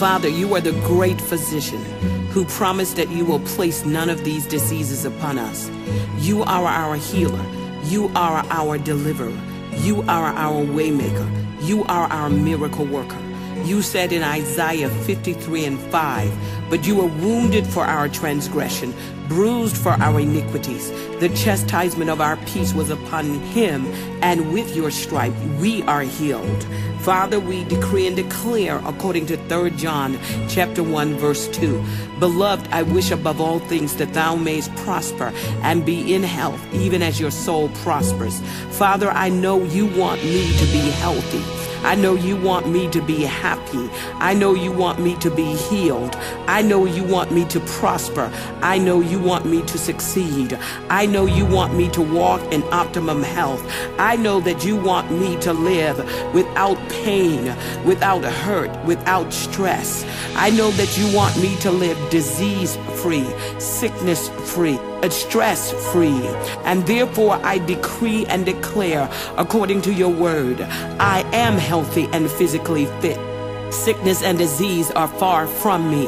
Father, you are the great physician who promised that you will place none of these diseases upon us. You are our healer. You are our deliverer. You are our waymaker. You are our miracle worker. You said in Isaiah 53 and 5, But you were wounded for our transgression, bruised for our iniquities. The chastisement of our peace was upon him, and with your stripe we are healed. Father, we decree and declare according to 3 John chapter 1 verse 2. Beloved, I wish above all things that thou mayest prosper and be in health, even as your soul prospers. Father, I know you want me to be healthy. I know you want me to be happy. I know you want me to be healed. I know you want me to prosper. I know you want me to succeed. I know you want me to walk in optimum health. I know that you want me to live without pain, without hurt, without stress. I know that you want me to live disease free, sickness free stress free. And therefore I decree and declare, according to your word, I am healthy and physically fit. Sickness and disease are far from me.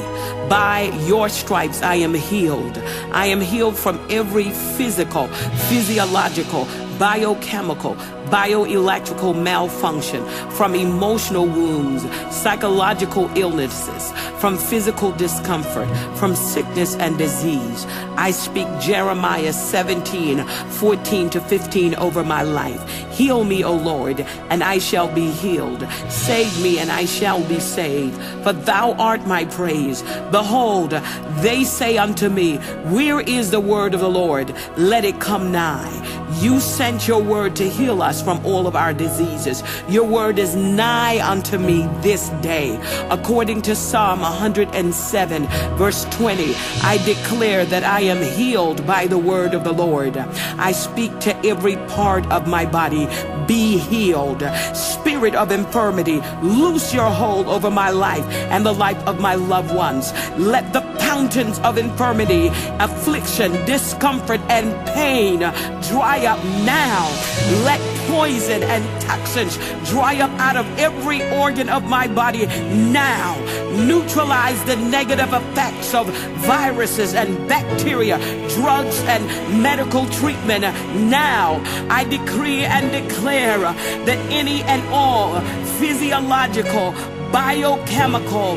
By your stripes I am healed. I am healed from every physical, physiological, biochemical, bioelectrical malfunction, from emotional wounds, psychological illnesses, from physical discomfort, from sickness and disease. I speak Jeremiah 17, 14 to 15 over my life. Heal me, O Lord, and I shall be healed. Save me, and I shall be saved. For thou art my praise. Behold, they say unto me, Where is the word of the Lord? Let it come nigh. You sent your word to heal us from all of our diseases. Your word is nigh unto me this day. According to Psalm 107, verse 20, I declare that I am healed by the word of the Lord. I speak to every part of my body, be healed. Spirit of infirmity, loose your hold over my life and the life of my loved ones. Let the fountains of infirmity, affliction, discomfort, and pain dry up now. Let poison and toxins dry up out of every organ of my body now. Neutralize the negative effects of viruses and bacteria, drugs and medical treatment now. I decree and declare that any and all physiological, biochemical,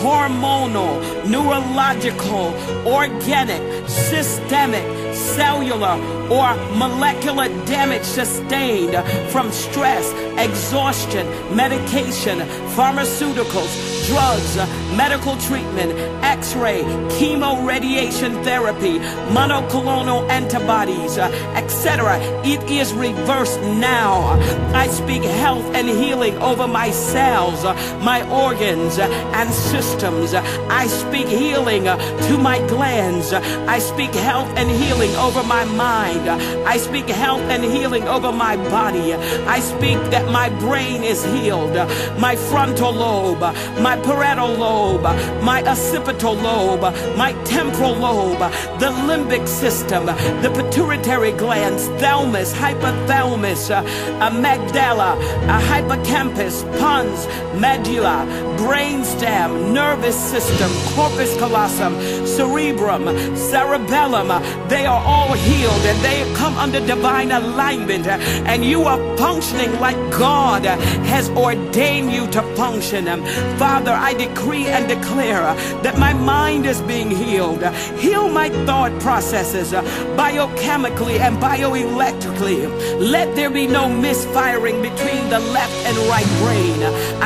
hormonal, neurological, organic, systemic, cellular, or molecular damage sustained from stress, exhaustion, medication, pharmaceuticals, drugs, medical treatment, x-ray, chemo radiation therapy, monoclonal antibodies, etc. It is reversed now. I speak health and healing over my cells, my organs, and systems. I speak healing to my glands. I speak health and healing over my mind. I speak health and healing over my body. I speak that my brain is healed, my frontal lobe, my parietal lobe, my occipital lobe, my temporal lobe, the limbic system, the pituitary glands, thalamus, hypothalamus, amygdala, a hippocampus, pons, medulla, brainstem, nervous system, corpus callosum, cerebrum, cerebellum. They are all healed and they come under divine alignment and you are functioning like God has ordained you to function. Father, I decree and declare that my mind is being healed. Heal my thought processes biochemically and bioelectrically. Let there be no misfiring between the left and right brain.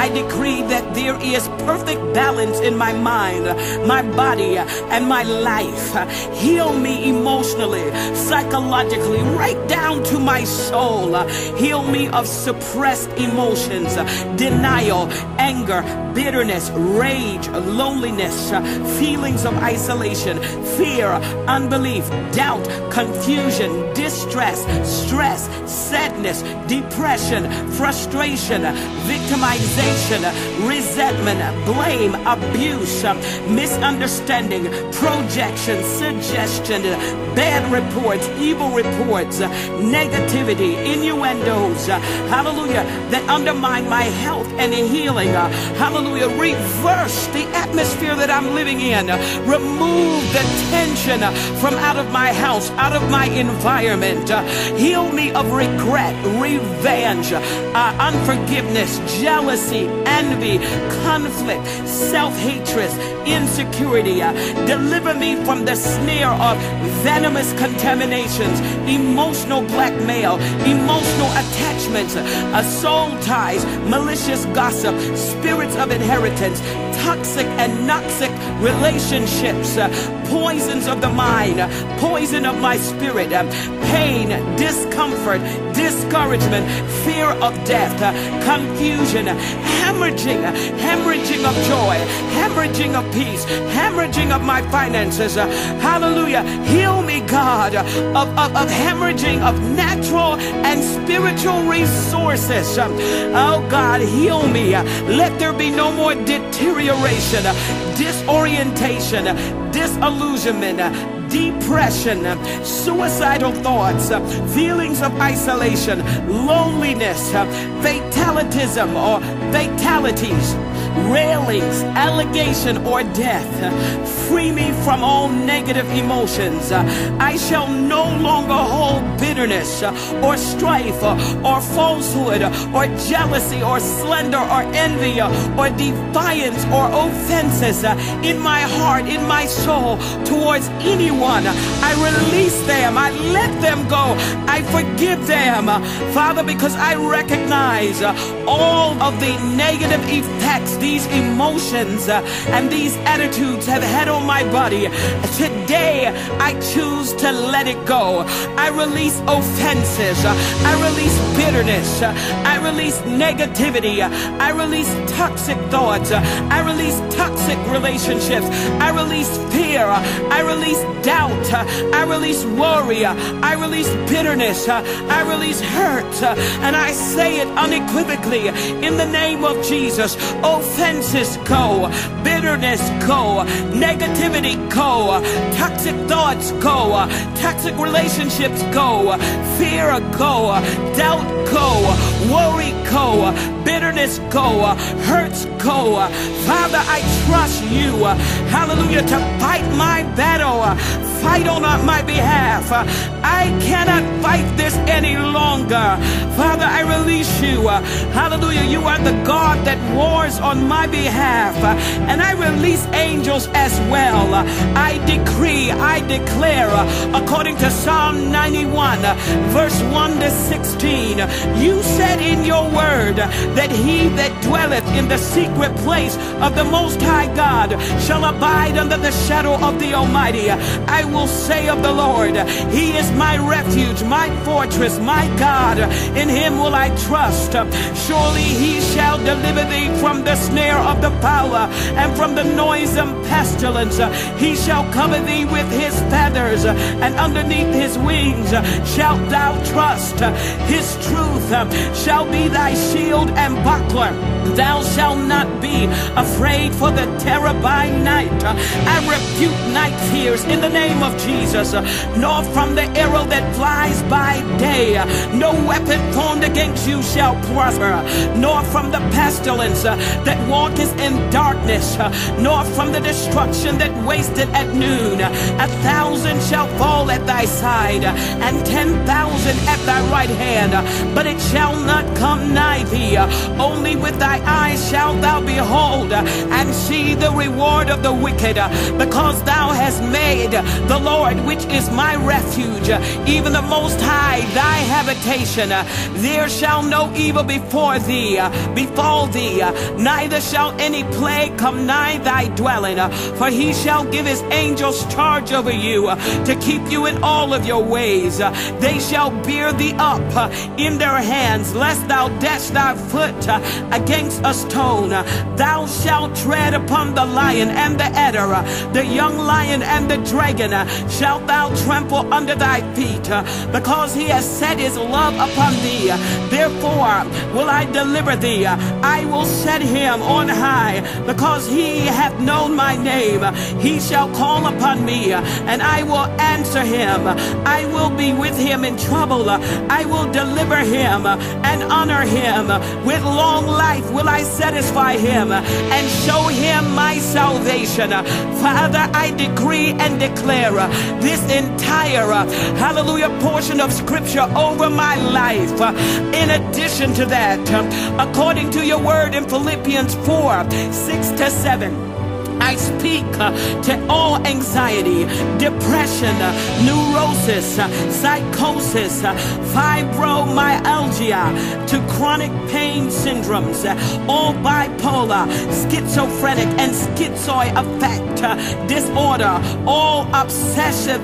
I decree that there is perfect balance in my mind, my body, and my life. Heal me emotionally, psychologically, right down to my soul. Heal me of suppressed emotions, denial, anger, bitterness, rage, loneliness, feelings of isolation, fear, unbelief, doubt, confusion, distress, stress, sadness, depression, frustration, victimization, resentment, blame, abuse, misunderstanding, projection, suggestion, bad reports, evil reports, uh, negativity, innuendos, uh, hallelujah, that undermine my health and healing. uh, Hallelujah. Reverse the atmosphere that I'm living in. Remove the tension uh, from out of my house, out of my environment. Uh, Heal me of regret, revenge, uh, unforgiveness, jealousy, envy, conflict, self-hatred, insecurity. Uh, Deliver me from the snare of venomous contaminations, emotional blackmail, emotional attachments, uh, soul ties, malicious gossip, spirits of inheritance, toxic and noxic relationships, uh, poisons of the mind, uh, poison of my spirit, uh, pain, discomfort, discouragement, fear of death, uh, confusion, hemorrhaging, hemorrhaging of joy, hemorrhaging of peace, hemorrhaging of my finances. uh, Hallelujah. Heal me, God, of, of, of hemorrhaging of natural and spiritual resources. Um, Oh, God, heal me. Uh, Let there be no more deterioration, uh, disorientation, uh, disillusionment, depression, suicidal thoughts, feelings of isolation, loneliness, fatalism or fatalities, railings, allegation, or death. Free me from all negative emotions. I shall no longer hold bitterness or strife or falsehood or jealousy or slander or envy or defiance or offenses in my heart, in my soul towards anyone. I release them. I let them go. I forgive them. Father, because I recognize all of the negative effects these emotions uh, and these attitudes have had on my body. Today, I choose to let it go. I release offenses. Uh, I release bitterness. Uh, I release negativity. Uh, I release toxic thoughts. Uh, I release toxic relationships. I release fear. Uh, I release doubt. Uh, I release worry. Uh, I release bitterness. Uh, I release hurt. Uh, And I say it unequivocally in the name of Jesus. Offenses go. Bitterness go. Negativity go. Toxic thoughts go. Toxic relationships go. Fear go. Doubt go. Worry go. Bitterness go. Hurts go. Father, I trust you. Hallelujah. To fight my battle. Fight on my behalf. I cannot fight this any longer. Father, I release you. Hallelujah. You are the God that wars on my behalf. And I release angels as well. I decree, I declare, according to Psalm 91, verse 1 to 16, you said in your word that he that dwelleth in the secret place of the Most High God shall abide under the shadow of the Almighty. I will say of the Lord, He is my refuge, my fortress, my God. In Him will I trust. Surely He shall deliver thee from the snare of the fowler and from the noisome pestilence. He shall cover thee with His feathers, and underneath His wings shalt thou trust. His truth Um, shall be thy shield and buckler. Thou shalt not be afraid for the terror by night. Uh, I rebuke night fears in the name of Jesus, uh, nor from the arrow that flies by day. Uh, no weapon formed against you shall prosper, nor from the pestilence walketh in darkness, uh, nor from the destruction that wasted at noon. A thousand shall fall at thy side, uh, and ten thousand at thy right hand, uh, but it shall not come nigh thee. Only with thy eyes shalt thou behold and see the reward of the wicked, because thou hast made the Lord, which is my refuge, even the Most High, thy habitation. There shall no evil before thee, befall thee, neither shall any plague come nigh thy dwelling. Uh, for he shall give his angels charge over you uh, to keep you in all of your ways. Uh, they shall bear thee up in their hands, lest thou dash thy foot against a stone. Thou shalt tread upon the lion and the adder, the young lion and the dragon shalt thou trample under thy feet, because he has set his love upon thee. Therefore will I deliver thee. I will set him on high, because he hath known my name. He shall call upon me, and I will answer him. I will be with him in trouble. I will deliver him and honor him. With long life will I satisfy him and show him my salvation. Father, I decree and declare this entire, hallelujah, portion of scripture over my life. In addition to that, according to your word in Philippians 4 6 to 7. I speak uh, to all anxiety, depression, uh, neurosis, uh, psychosis, uh, fibromyalgia, to chronic pain syndromes, uh, all bipolar, schizophrenic, and schizoid affect uh, disorder, all obsessive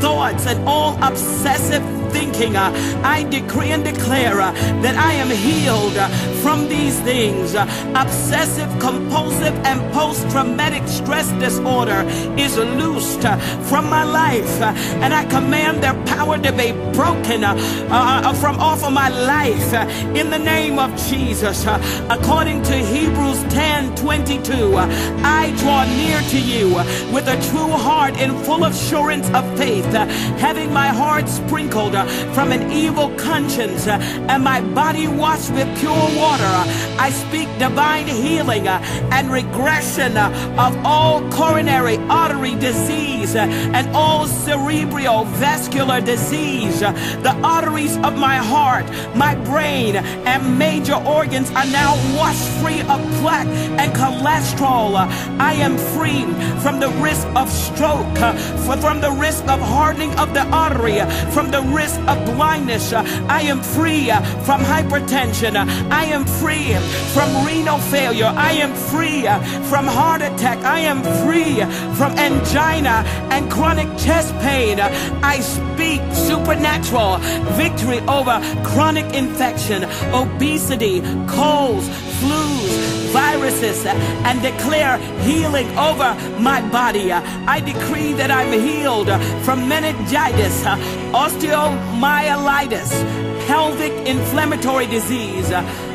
thoughts, and all obsessive thinking. I decree and declare that I am healed from these things. Obsessive, compulsive, and post traumatic stress disorder is loosed from my life, and I command their power to be broken uh, uh, uh, from off of my life in the name of Jesus. According to Hebrews 10 22, I draw near to you with a true heart and full assurance of faith, having my heart sprinkled from an evil conscience uh, and my body washed with pure water. I speak divine healing uh, and regression uh, of all coronary artery disease uh, and all cerebral vascular disease. The arteries of my heart, my brain, and major organs are now washed free of plaque and cholesterol. Uh, I am free from the risk of stroke, uh, from the risk of hardening of the artery, from the risk risk of blindness. I am free from hypertension. I am free from renal failure. I am free from heart attack. I am free from angina and chronic chest pain. I speak supernatural victory over chronic infection, obesity, colds, flus, viruses and declare healing over my body. I decree that I'm healed from meningitis, osteomyelitis, pelvic inflammatory disease,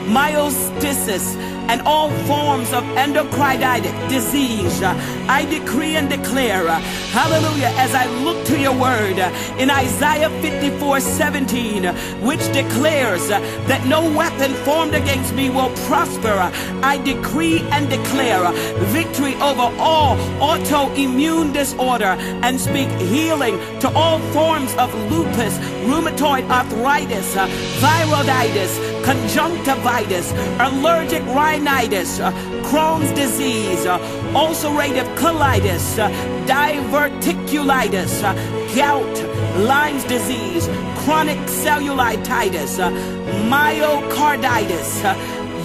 myositis, and all forms of endocrinitic disease. I decree and declare, hallelujah, as I look to your word in Isaiah 54 17, which declares that no weapon formed against me will prosper. I decree and declare victory over all autoimmune disorder and speak healing to all forms of lupus, rheumatoid arthritis, thyroiditis, conjunctivitis, allergic rhinitis, uh, Crohn's disease, uh, ulcerative colitis, uh, diverticulitis, gout, Lyme's disease, chronic cellulitis, myocarditis,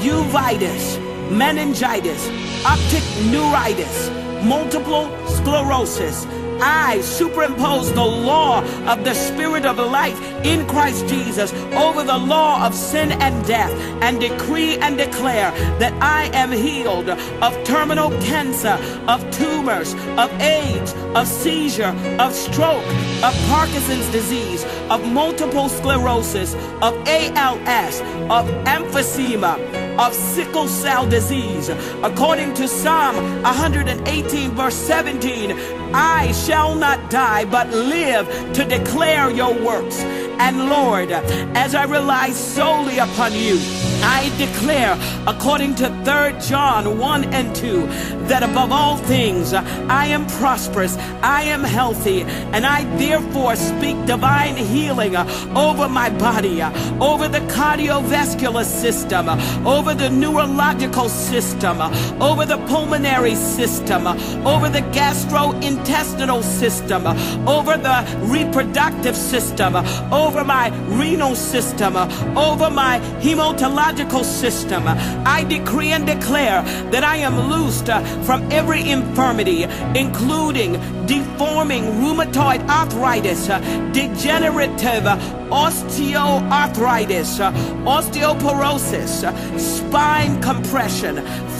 uveitis, meningitis, optic neuritis, multiple sclerosis, I superimpose the law of the Spirit of life in Christ Jesus over the law of sin and death and decree and declare that I am healed of terminal cancer, of tumors, of AIDS, of seizure, of stroke, of Parkinson's disease, of multiple sclerosis, of ALS, of emphysema, of sickle cell disease. According to Psalm 118, verse 17, I shall not die, but live to declare your works. And Lord, as I rely solely upon you, I declare, according to 3 John 1 and 2, that above all things I am prosperous, I am healthy, and I therefore speak divine healing over my body, over the cardiovascular system, over the neurological system, over the pulmonary system, over the gastrointestinal system, over the reproductive system, over my renal system, uh, over my hematological system. I decree and declare that I am loosed uh, from every infirmity, including deforming rheumatoid arthritis, uh, degenerative osteoarthritis, osteoporosis, spine compression,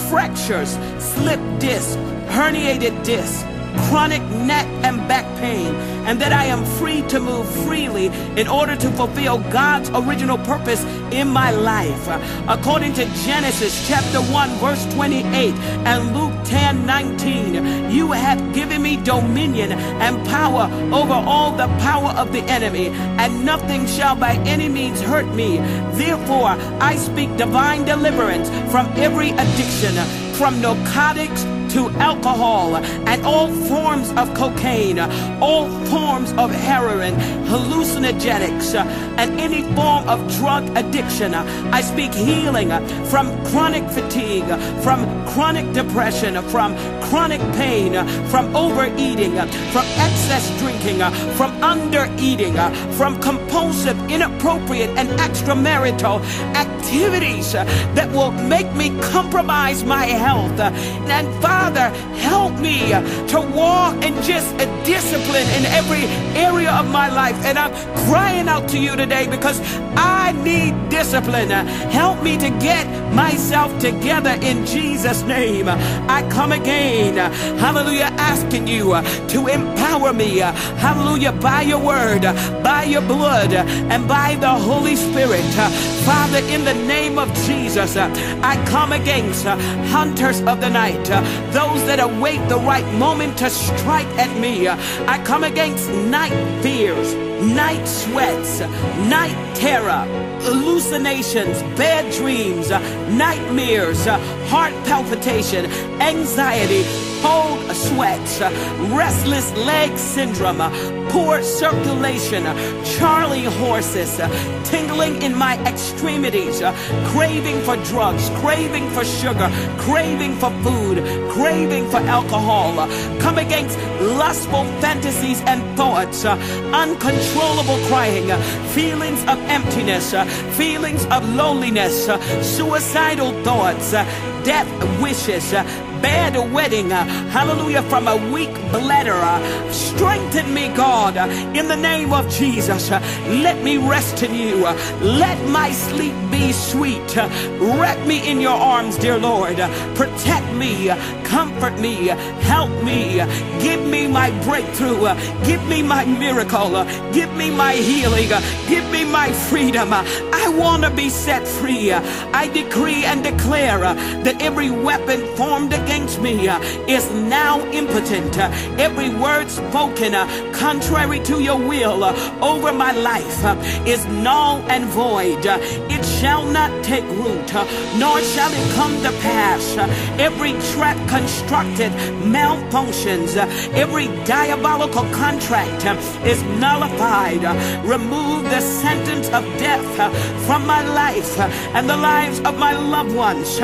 fractures, slip disc, herniated disc, chronic neck and back pain, and that I am free to move freely in order to fulfill God's original purpose in my life. According to Genesis chapter 1, verse 28, and Luke 10 19, you have given me dominion and power over all the power of the enemy, and nothing shall by any means hurt me. Therefore, I speak divine deliverance from every addiction, from narcotics to alcohol and all forms of cocaine, all forms of heroin, hallucinogenics, and any form of drug addiction. I speak healing from chronic fatigue, from chronic depression, from chronic pain, from overeating, from excess drinking, from undereating, from compulsive, inappropriate, and extramarital activities that will make me compromise my health. And Father, help me to walk in just a discipline in every area of my life. And I'm crying out to you today because I need discipline. Help me to get myself together in Jesus' name. I come again, hallelujah, asking you to empower me, hallelujah, by your word, by your blood, and by the Holy Spirit. Father, in the name of Jesus, I come against hunters of the night, those that await the right moment to strike at me. I come against night fears, night sweats, night terror, hallucinations, bad dreams, nightmares, heart palpitation, anxiety, cold sweats, restless leg syndrome, poor circulation, Charlie horses, tingling in my extremities, craving for drugs, craving for sugar, craving for food, craving for alcohol. Come against lustful fantasies and thoughts, uncontrollable crying, feelings of emptiness, feelings of loneliness, suicidal thoughts, death wishes, uh, bad wedding, uh, hallelujah, from a weak bladder. Uh, strengthen me, God, in the name of Jesus. Let me rest in you. Let my sleep be sweet. Wrap me in your arms, dear Lord. Protect me, comfort me, help me, give me my breakthrough, give me my miracle, give me my healing, give me my freedom. I want to be set free. I decree and declare that every weapon formed against against me uh, is now impotent. Uh, every word spoken uh, contrary to your will uh, over my life uh, is null and void. Uh, it shall not take root, nor shall it come to pass. Every trap constructed malfunctions. Every diabolical contract is nullified. Remove the sentence of death from my life and the lives of my loved ones.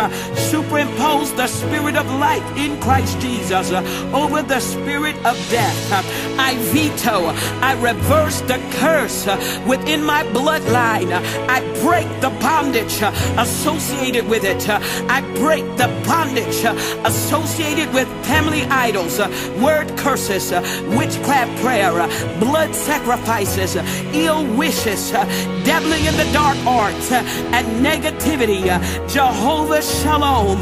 Superimpose the spirit of life in Christ Jesus uh, over the spirit of death. I veto, I reverse the curse within my bloodline. I break the bondage associated with it. I break the bondage associated with family idols, word curses, witchcraft prayer, blood sacrifices, ill wishes, dabbling in the dark arts, and negativity. Jehovah Shalom,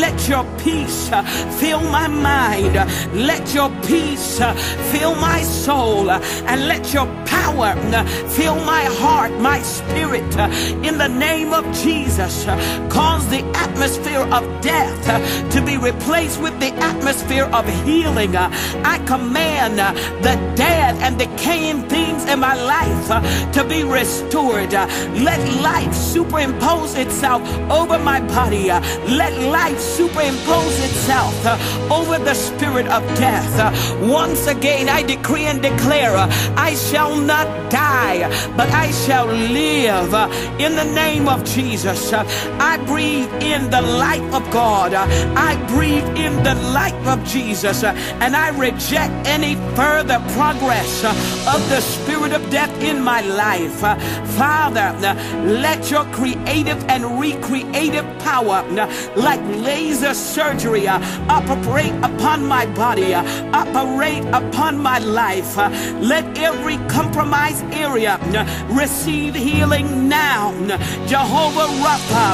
let your peace fill my mind. Let your peace fill my soul. Uh, and let your power uh, fill my heart, my spirit. Uh, in the name of Jesus, cause the atmosphere of death to be replaced with the atmosphere of healing. I command the dead and decaying things in my life to be restored. Let life superimpose itself over my body. Let life superimpose itself uh, over the spirit of death. Uh, once again, I decree and declare, I shall not die, but I shall live in the name of Jesus. I breathe in the light of God. I breathe in the light of Jesus, and I reject any further progress of the spirit of death in my life. Father, let your creative and recreative power, like laser surgery, operate upon my body, operate upon my life. Uh, let every compromised area receive healing now. Jehovah Rapha,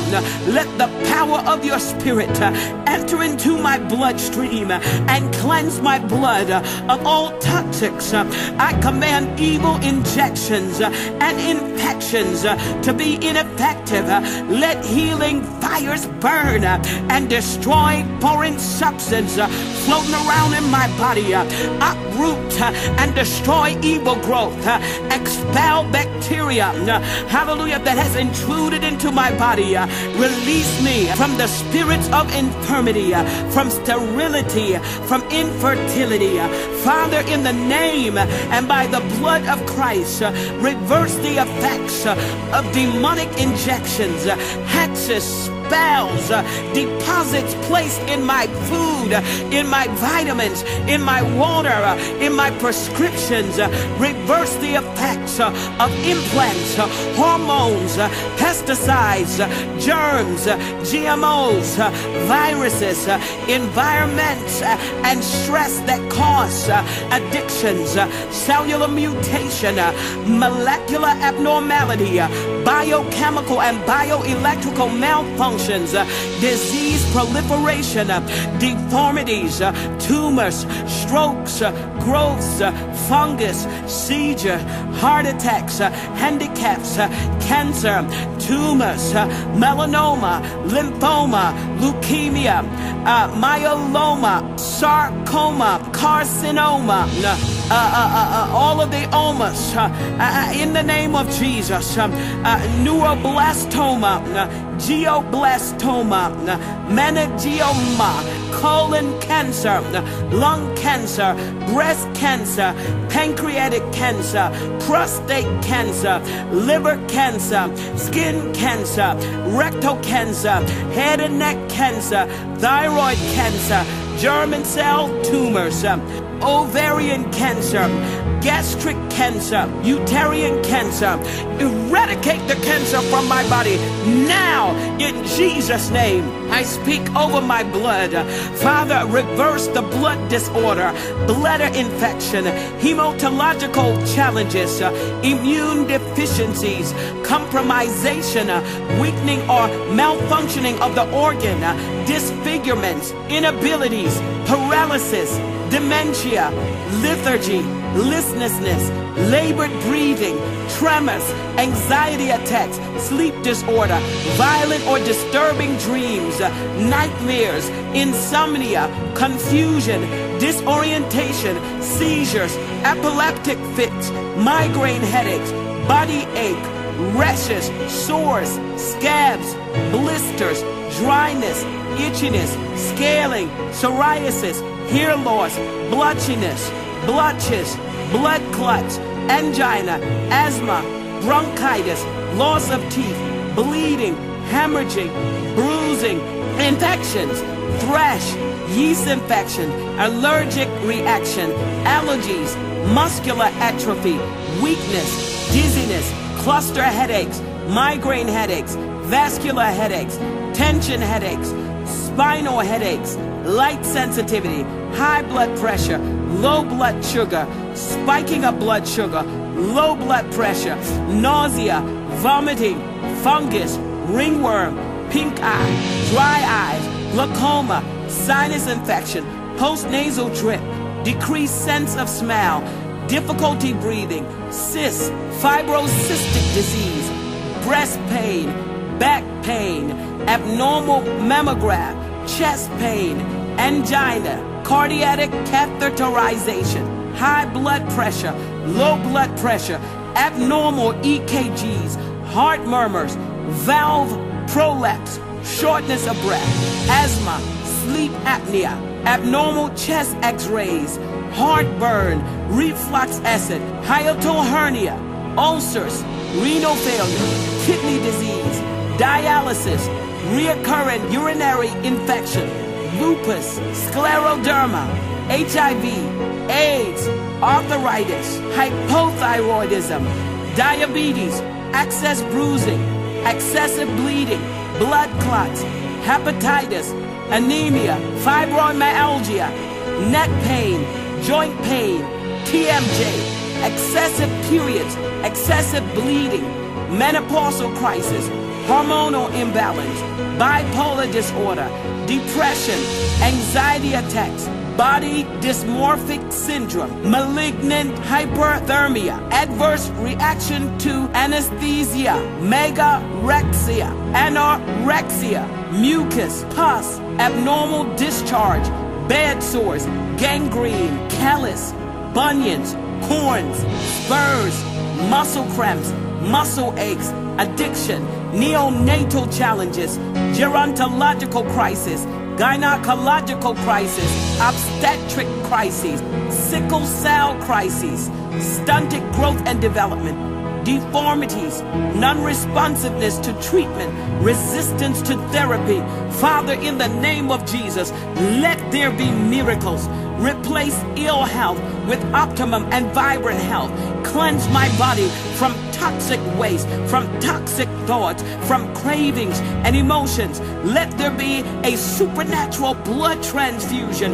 let the power of your spirit enter into my bloodstream and cleanse my blood of all toxics. I command evil injections and infections to be ineffective. Let healing fires burn and destroy foreign substance floating around in my body. Uproot uh, and destroy evil growth. uh, Expel bacteria, uh, hallelujah, that has intruded into my body. Release me from the spirits of infirmity, from sterility, from infertility. Father, in the name and by the blood of Christ, reverse the effects of demonic injections, hexes, spells, uh, deposits placed in my food, uh, in my vitamins, in my water, uh, in my prescriptions. Uh, reverse the effects uh, of implants, uh, hormones, pesticides, germs, GMOs, viruses, environments, and stress that cause addictions, cellular mutation, molecular abnormality, biochemical and bioelectrical malfunctions, uh, disease proliferation, uh, deformities, uh, tumors, strokes, growths, fungus, seizure, heart attacks, handicaps, cancer, tumors, melanoma, lymphoma, leukemia, myeloma, sarcoma, carcinoma, all of the omas uh, uh, in the name of Jesus, uh, uh, neuroblastoma, uh, glioblastoma, uh, meningioma, colon cancer, uh, lung cancer, breast cancer, pancreatic cancer, prostate cancer, liver cancer, skin cancer, rectal cancer, head and neck cancer, thyroid cancer, German cell tumors, um, ovarian cancer, gastric cancer, uterine cancer. Eradicate the cancer from my body now in Jesus' name. I speak over my blood. Father, reverse the blood disorder, bladder infection, hematological challenges, immune deficiencies, compromisation, weakening or malfunctioning of the organ, disfigurements, inabilities, paralysis, dementia, lethargy, listlessness, labored breathing, tremors, anxiety attacks, sleep disorder, violent or disturbing dreams, nightmares, insomnia, confusion, disorientation, seizures, epileptic fits, migraine headaches, body ache, rashes, sores, scabs, blisters, dryness, itchiness, scaling, psoriasis, hair loss, blotchiness, blotches, blood clots, angina, asthma, bronchitis, loss of teeth, bleeding, hemorrhaging, bruising, infections, thrush, yeast infection, allergic reaction, allergies, muscular atrophy, weakness, dizziness, cluster headaches, migraine headaches, vascular headaches, tension headaches, spinal headaches, light sensitivity, high blood pressure, low blood sugar, spiking of blood sugar, low blood pressure, nausea, vomiting, fungus, ringworm, pink eye, dry eyes, glaucoma, sinus infection, postnasal drip, decreased sense of smell, difficulty breathing, cysts, fibrocystic disease, breast pain, back pain, abnormal mammogram, chest pain, angina, cardiac catheterization, high blood pressure, low blood pressure, abnormal EKGs, heart murmurs, valve prolapse, shortness of breath, asthma, sleep apnea, abnormal chest x-rays, heartburn, reflux acid, hiatal hernia, ulcers, renal failure, kidney disease, dialysis, reoccurrent urinary infection, lupus, scleroderma, HIV, AIDS, arthritis, hypothyroidism, diabetes, excess bruising, excessive bleeding, blood clots, hepatitis, anemia, fibromyalgia, neck pain, joint pain, TMJ, excessive periods, excessive bleeding, menopausal crisis, hormonal imbalance, bipolar disorder, depression, anxiety attacks, body dysmorphic syndrome, malignant hyperthermia, adverse reaction to anesthesia, megarexia, anorexia, mucus, pus, abnormal discharge, bed sores, gangrene, callus, bunions, corns, spurs, muscle cramps, muscle aches, addiction, neonatal challenges, gerontological crisis, gynecological crisis, obstetric crises, sickle cell crises, stunted growth and development, deformities, non-responsiveness to treatment, resistance to therapy. Father, in the name of Jesus, let there be miracles. Replace ill health with optimum and vibrant health. Cleanse my body from toxic waste, from toxic thoughts, from cravings and emotions. Let there be a supernatural blood transfusion.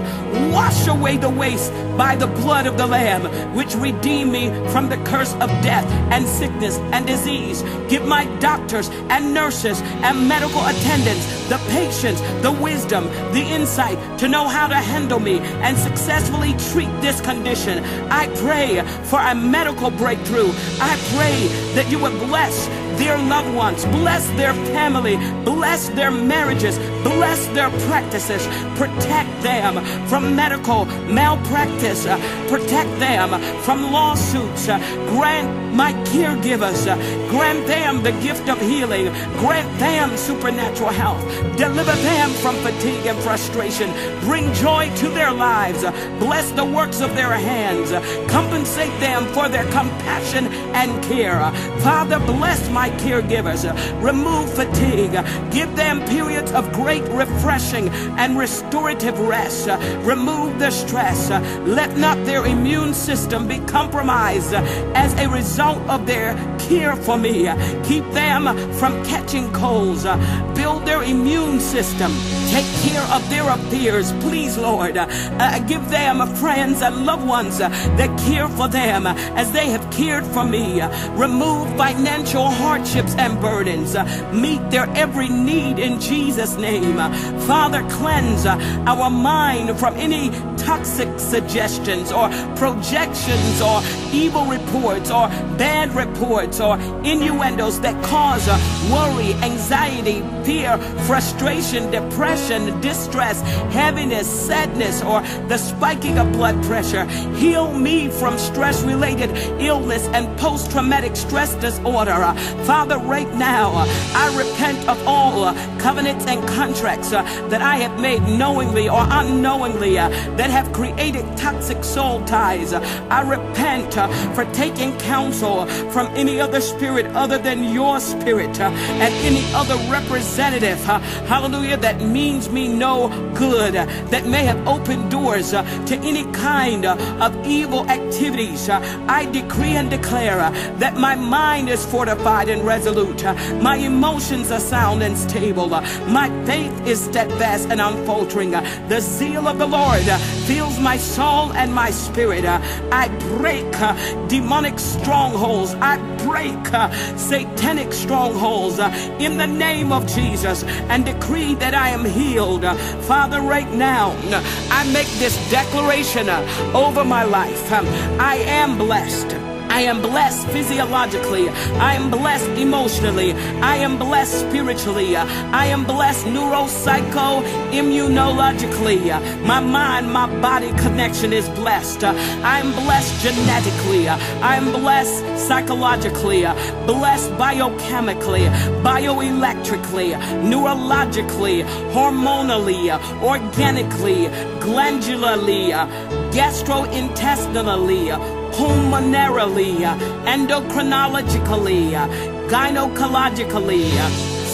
Wash away the waste by the blood of the Lamb, which redeemed me from the curse of death and sickness and disease. Give my doctors and nurses and medical attendants the patience, the wisdom, the insight to know how to handle me and successfully treat this condition. I pray for a medical breakthrough. I pray that you would bless their loved ones, bless their family, bless their marriages, bless their practices, protect them from medical malpractice, uh, protect them from lawsuits, uh, grant my caregivers, uh, grant them the gift of healing, grant them supernatural health, deliver them from fatigue and frustration, bring joy to their lives, bless the works of their hands, compensate them for their compassion and care. Father, bless my caregivers, uh, remove fatigue, give them periods of great refreshing and restorative rest, remove the stress, let not their immune system be compromised as a result of their care for me. Keep them from catching colds, build their immune system, take care of their affairs, please, Lord. Uh, give them friends and loved ones that care for them as they have cared for me. Remove financial hardships and burdens. Uh, meet their every need in Jesus' name. Uh, Father, cleanse uh, our mind from any toxic suggestions or projections or evil reports or bad reports or innuendos that cause uh, worry, anxiety, fear, frustration, depression, distress, heaviness, sadness, or the spiking of blood pressure. Heal me from stress related illness and post traumatic stress disorder. Uh, Father, right now, uh, I repent of all covenants and contracts that I have made knowingly or unknowingly that have created toxic soul ties. I repent for taking counsel from any other spirit other than your spirit uh, and any other representative, uh, hallelujah, that means me no good, uh, that may have opened doors uh, to any kind uh, of evil activities. Uh, I decree and declare uh, that my mind is fortified and resolute, uh, my emotions are sound and stable, uh, my faith is steadfast and unfaltering. uh, The zeal of the Lord uh, fills my soul and my spirit. uh, I break uh, demonic strongholds. I break uh, satanic strongholds uh, in the name of Jesus and decree that I am healed. Father, right now, I make this declaration uh, over my life. Um, I am blessed. I am blessed physiologically. I am blessed emotionally. I am blessed spiritually. I am blessed neuropsycho immunologically. My mind, my body connection is blessed. I am blessed genetically. I am blessed psychologically. Blessed biochemically, bioelectrically, neurologically, hormonally, organically, glandularly, gastrointestinally, pulmonarily, endocrinologically, gynecologically,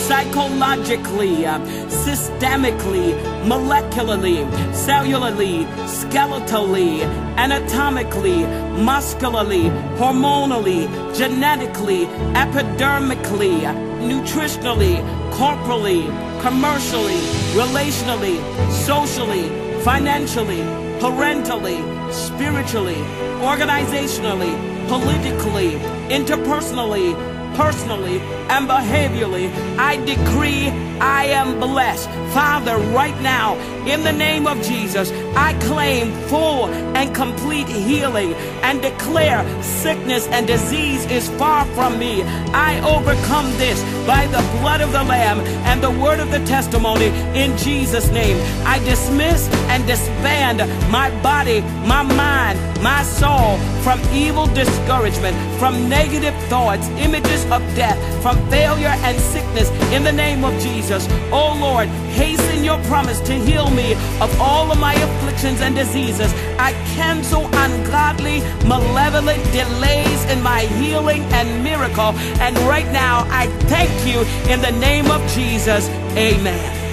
psychologically, systemically, molecularly, cellularly, skeletally, anatomically, muscularly, hormonally, genetically, epidermically, nutritionally, corporally, commercially, relationally, socially, financially, parentally, spiritually, organizationally, politically, interpersonally, personally and behaviorally, I decree I am blessed. Father, right now, in the name of Jesus, I claim full and complete healing and declare sickness and disease is far from me. I overcome this by the blood of the Lamb and the word of the testimony in Jesus' name. I dismiss and disband my body, my mind, my soul from evil discouragement, from negative thoughts, images of death, from failure and sickness in the name of Jesus. Oh Lord, hasten your promise to heal me of all of my afflictions and diseases. I cancel ungodly, malevolent delays in my healing and miracle. And right now, I thank you in the name of Jesus. Amen.